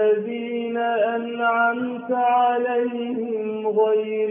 الذين أنعمت عليهم غير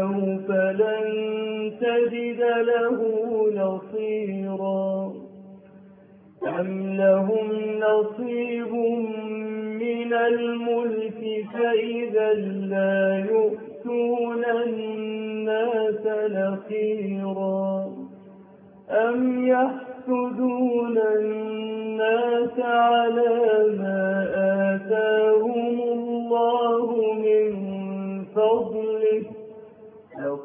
فلن تجد له نصيرا أم لهم نصيب من الملك فإذا لا يؤتون الناس نخيرا أم يحسدون الناس على ما